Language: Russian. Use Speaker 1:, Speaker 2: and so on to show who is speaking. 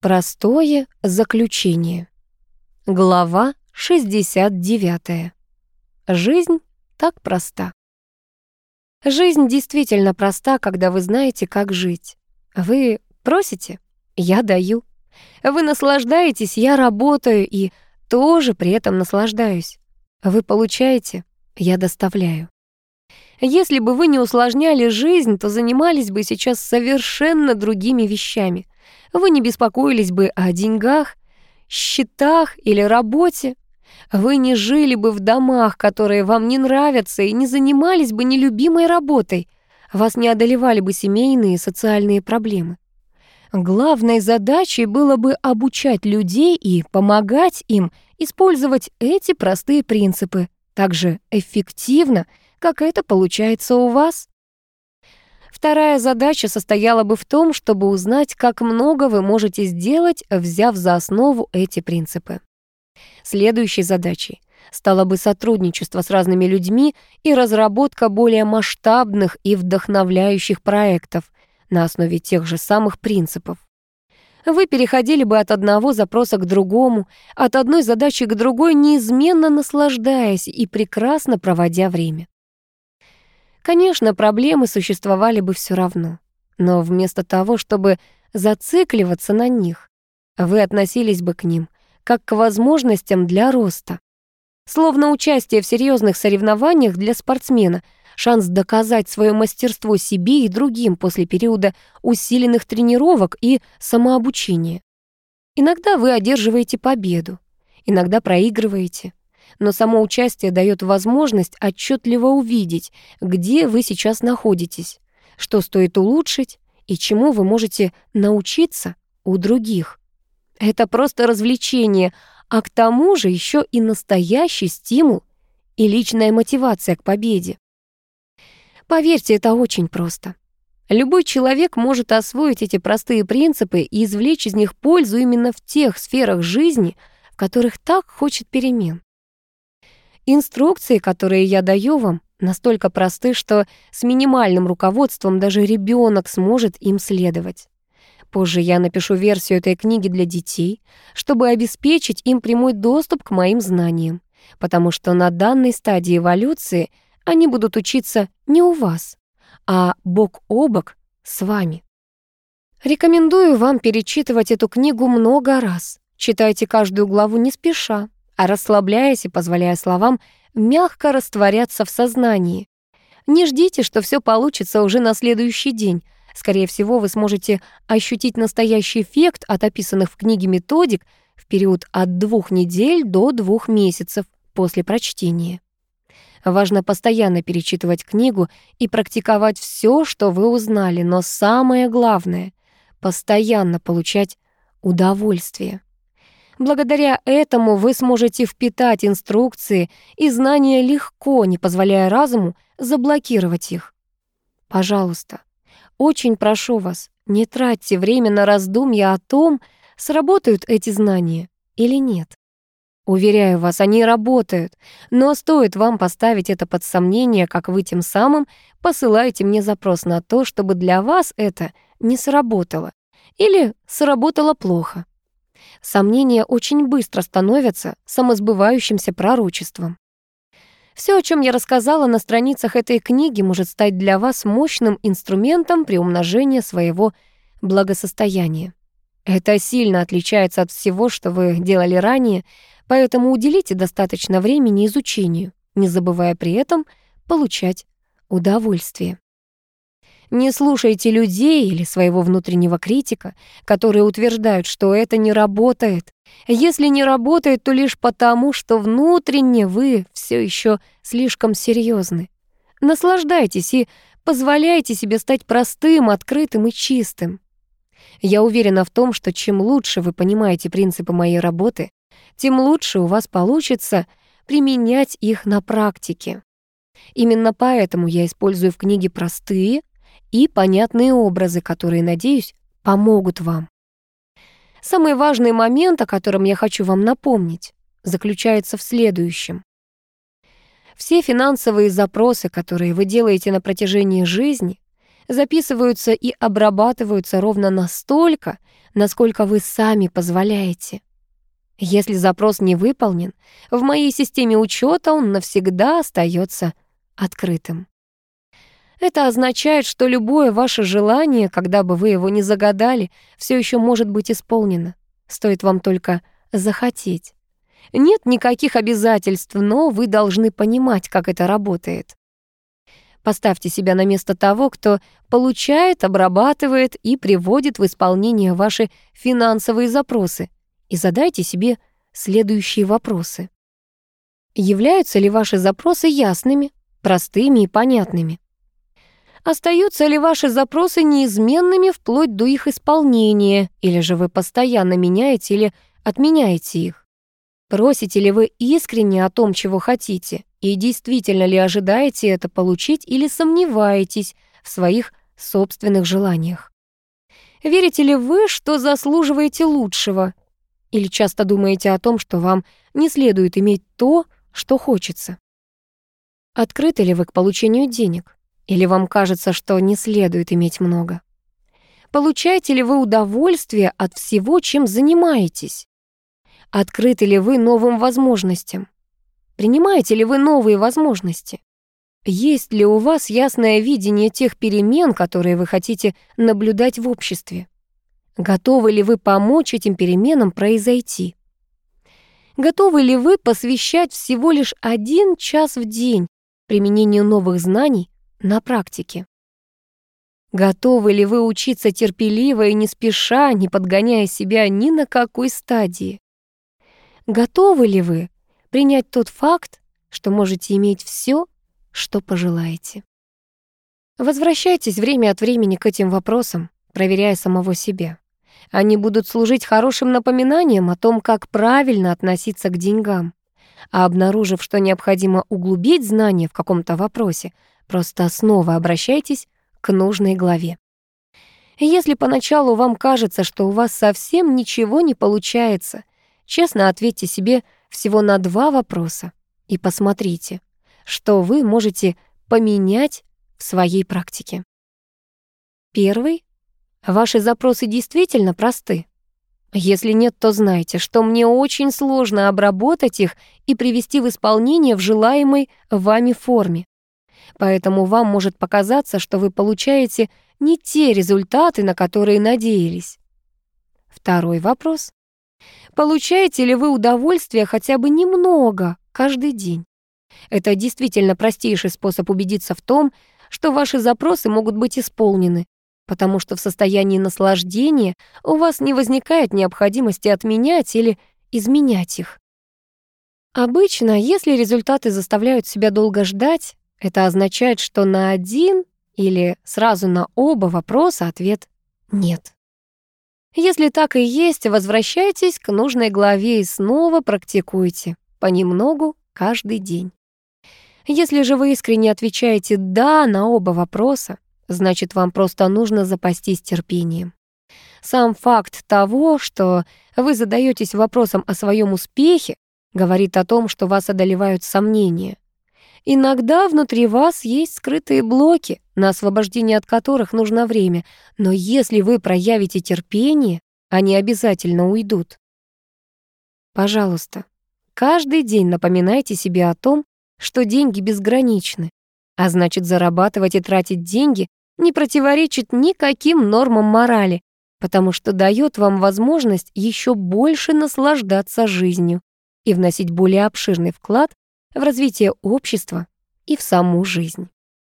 Speaker 1: Простое заключение. Глава 69. Жизнь так проста. Жизнь действительно проста, когда вы знаете, как жить. Вы просите, я даю. Вы наслаждаетесь, я работаю и тоже при этом наслаждаюсь. Вы получаете, я доставляю. Если бы вы не усложняли жизнь, то занимались бы сейчас совершенно другими вещами. Вы не беспокоились бы о деньгах, счетах или работе. Вы не жили бы в домах, которые вам не нравятся, и не занимались бы нелюбимой работой. Вас не одолевали бы семейные и социальные проблемы. Главной задачей было бы обучать людей и помогать им использовать эти простые принципы так же эффективно, как это получается у вас. Вторая задача состояла бы в том, чтобы узнать, как много вы можете сделать, взяв за основу эти принципы. Следующей задачей стало бы сотрудничество с разными людьми и разработка более масштабных и вдохновляющих проектов на основе тех же самых принципов. Вы переходили бы от одного запроса к другому, от одной задачи к другой, неизменно наслаждаясь и прекрасно проводя время. Конечно, проблемы существовали бы все равно. Но вместо того, чтобы зацикливаться на них, вы относились бы к ним как к возможностям для роста. Словно участие в серьезных соревнованиях для спортсмена — шанс доказать свое мастерство себе и другим после периода усиленных тренировок и самообучения. Иногда вы одерживаете победу, иногда проигрываете но само участие дает возможность отчетливо увидеть, где вы сейчас находитесь, что стоит улучшить и чему вы можете научиться у других. Это просто развлечение, а к тому же еще и настоящий стимул и личная мотивация к победе. Поверьте, это очень просто. Любой человек может освоить эти простые принципы и извлечь из них пользу именно в тех сферах жизни, в которых так хочет перемен. Инструкции, которые я даю вам, настолько просты, что с минимальным руководством даже ребенок сможет им следовать. Позже я напишу версию этой книги для детей, чтобы обеспечить им прямой доступ к моим знаниям, потому что на данной стадии эволюции они будут учиться не у вас, а бок о бок с вами. Рекомендую вам перечитывать эту книгу много раз. Читайте каждую главу не спеша, расслабляясь и позволяя словам мягко растворяться в сознании. Не ждите, что все получится уже на следующий день. Скорее всего, вы сможете ощутить настоящий эффект от описанных в книге методик в период от двух недель до двух месяцев после прочтения. Важно постоянно перечитывать книгу и практиковать все, что вы узнали, но самое главное — постоянно получать удовольствие. Благодаря этому вы сможете впитать инструкции и знания легко, не позволяя разуму заблокировать их. Пожалуйста, очень прошу вас, не тратьте время на раздумья о том, сработают эти знания или нет. Уверяю вас, они работают, но стоит вам поставить это под сомнение, как вы тем самым посылаете мне запрос на то, чтобы для вас это не сработало или сработало плохо сомнения очень быстро становятся самосбывающимся пророчеством. Все, о чем я рассказала на страницах этой книги, может стать для вас мощным инструментом при умножении своего благосостояния. Это сильно отличается от всего, что вы делали ранее, поэтому уделите достаточно времени изучению, не забывая при этом получать удовольствие. Не слушайте людей или своего внутреннего критика, которые утверждают, что это не работает. Если не работает, то лишь потому, что внутренне вы все еще слишком серьезны. Наслаждайтесь и позволяйте себе стать простым, открытым и чистым. Я уверена в том, что чем лучше вы понимаете принципы моей работы, тем лучше у вас получится применять их на практике. Именно поэтому я использую в книге простые, и понятные образы, которые, надеюсь, помогут вам. Самый важный момент, о котором я хочу вам напомнить, заключается в следующем. Все финансовые запросы, которые вы делаете на протяжении жизни, записываются и обрабатываются ровно настолько, насколько вы сами позволяете. Если запрос не выполнен, в моей системе учета он навсегда остается открытым. Это означает, что любое ваше желание, когда бы вы его не загадали, все еще может быть исполнено. Стоит вам только захотеть. Нет никаких обязательств, но вы должны понимать, как это работает. Поставьте себя на место того, кто получает, обрабатывает и приводит в исполнение ваши финансовые запросы, и задайте себе следующие вопросы. Являются ли ваши запросы ясными, простыми и понятными? Остаются ли ваши запросы неизменными вплоть до их исполнения, или же вы постоянно меняете или отменяете их? Просите ли вы искренне о том, чего хотите, и действительно ли ожидаете это получить или сомневаетесь в своих собственных желаниях? Верите ли вы, что заслуживаете лучшего? Или часто думаете о том, что вам не следует иметь то, что хочется? Открыты ли вы к получению денег? Или вам кажется, что не следует иметь много? Получаете ли вы удовольствие от всего, чем занимаетесь? Открыты ли вы новым возможностям? Принимаете ли вы новые возможности? Есть ли у вас ясное видение тех перемен, которые вы хотите наблюдать в обществе? Готовы ли вы помочь этим переменам произойти? Готовы ли вы посвящать всего лишь один час в день применению новых знаний на практике. Готовы ли вы учиться терпеливо и не спеша, не подгоняя себя ни на какой стадии? Готовы ли вы принять тот факт, что можете иметь все, что пожелаете? Возвращайтесь время от времени к этим вопросам, проверяя самого себя. Они будут служить хорошим напоминанием о том, как правильно относиться к деньгам. А обнаружив, что необходимо углубить знания в каком-то вопросе, Просто снова обращайтесь к нужной главе. Если поначалу вам кажется, что у вас совсем ничего не получается, честно ответьте себе всего на два вопроса и посмотрите, что вы можете поменять в своей практике. Первый. Ваши запросы действительно просты. Если нет, то знайте, что мне очень сложно обработать их и привести в исполнение в желаемой вами форме. Поэтому вам может показаться, что вы получаете не те результаты, на которые надеялись. Второй вопрос. Получаете ли вы удовольствие хотя бы немного каждый день? Это действительно простейший способ убедиться в том, что ваши запросы могут быть исполнены, потому что в состоянии наслаждения у вас не возникает необходимости отменять или изменять их. Обычно, если результаты заставляют себя долго ждать, это означает, что на один или сразу на оба вопроса ответ «нет». Если так и есть, возвращайтесь к нужной главе и снова практикуйте, понемногу, каждый день. Если же вы искренне отвечаете «да» на оба вопроса, значит, вам просто нужно запастись терпением. Сам факт того, что вы задаетесь вопросом о своем успехе, говорит о том, что вас одолевают сомнения. Иногда внутри вас есть скрытые блоки, на освобождение от которых нужно время, но если вы проявите терпение, они обязательно уйдут. Пожалуйста, каждый день напоминайте себе о том, что деньги безграничны, а значит, зарабатывать и тратить деньги не противоречит никаким нормам морали, потому что дает вам возможность еще больше наслаждаться жизнью и вносить более обширный вклад в развитие общества и в саму жизнь.